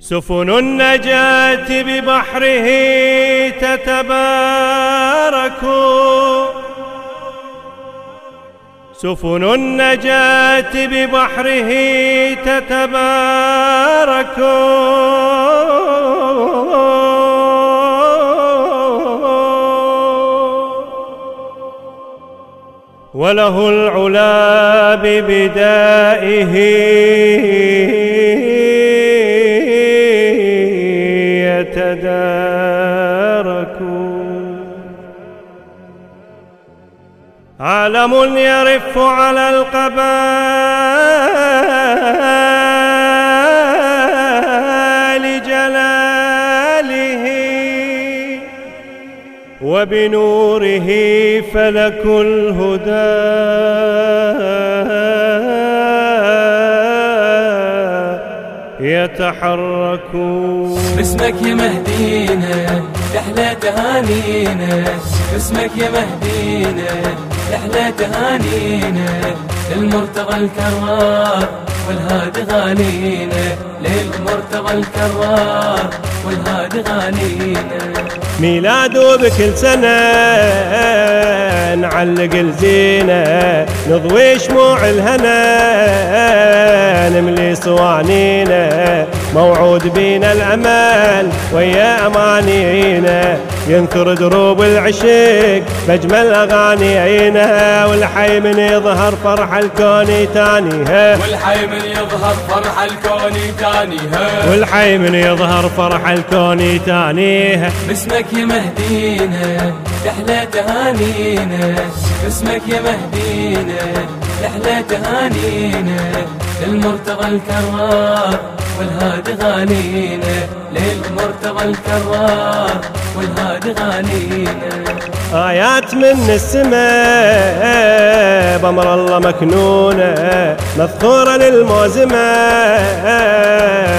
سفن النجاة ببحره تتبارك. سفن النجاة ببحره تتبارك. وله العلا ببدائه يتدارك عالم يرف على القبائل جلاله وبنوره فلك الهدى. يتحرك باسمك يا مهدينا تحلى تهانينا. باسمك يا مهدينا تحلى تهانينا. للمرتضى الكرار. والهادي غالينا للمرتضى الكرار والهادي غالينا ميلاده بكل سنة نعلق الزينة نضوي شموع الهنا نملي صوانينا موعود بينا الأمل ويا أمانينا ينثر دروب العشق بأجمل أغانينا والحي من يظهر فرح الكوني تانيها والحي من يظهر فرح الكوني تانيها والحي من يظهر فرح الكوني تانيها باسمك يا مهدينا تحلى تهانينا. باسمك يا مهدينا تحلى تهانينا. للمرتضى الكرار. والهادي غالينا للمرتضى الكرار والهادي غالينا آيات من السماء بأمر الله مكنونة مذكورة للموزمة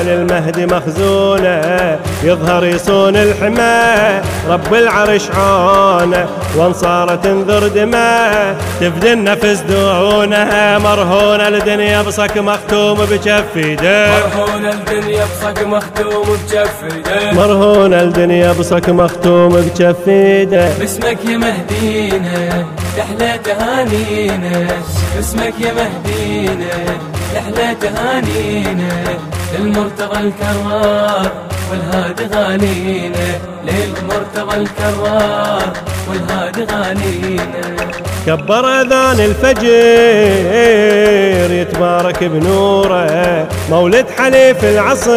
للمهدي مخزونة يظهر يصون الحمى رب العرش عونه وانصار تنذر دماء تفدي النفس دعونه مرهونة الدنيا بصك مختوم بكف ايده مرهون الدنيا بصك مختوم بكف ايده مرهونة الدنيا بصك مختوم بكف ايده باسمك يا مهدينا تحلى تهانينا. باسمك يا مهدينا تحلى تهانينا. للمرتضى الكرار. والهادي غالينا للمرتضى الكرار والهادي غالينا كبر أذان الفجر يتبارك بنوره مولد حليف العصير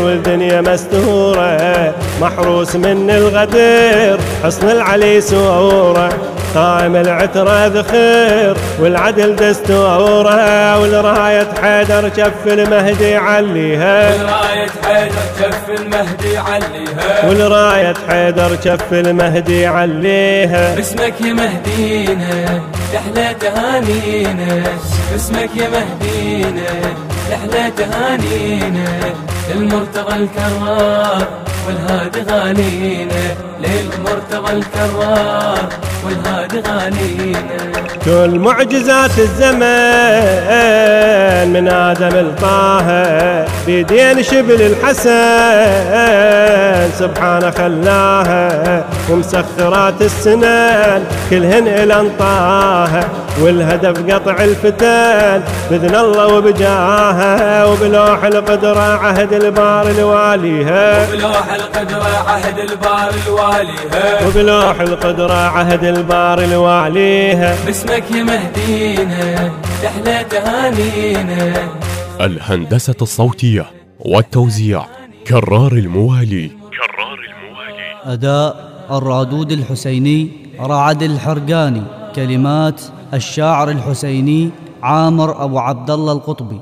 والدنيا مستوره محروس من الغدر حصن العلي سوره. قائم العترة ذخير والعدل دستوره والراية حيدر كف المهدي عليها. والراية حيدر كف المهدي عليها. والراية حيدر كف المهدي عليها. باسمك يا مهدينا تحلى تهانينا. باسمك يا مهدينا تحلى تهانينا. للمرتضى الكرار. والهادي غالينا للمرتضى الكرار والهادي غالينا كل معجزات الزمان من آدم لطه بيدين شبل الحسن. سبحانه خلاها ومسخرات السنان كلهن إلى انطاها والهدف قطع الفتان بإذن الله وبجاها وبلوح القدرة عهد البار الواليها وبلوح القدرة عهد البار الواليها وبلوح القدرة عهد البار الواليها باسمك يا مهدينا تحلى تهانينا الهندسة الصوتية والتوزيع كرار الموالي. أداء الرادود الحسيني رعد الحرقاني كلمات الشاعر الحسيني عامر أبو عبد الله القطبي.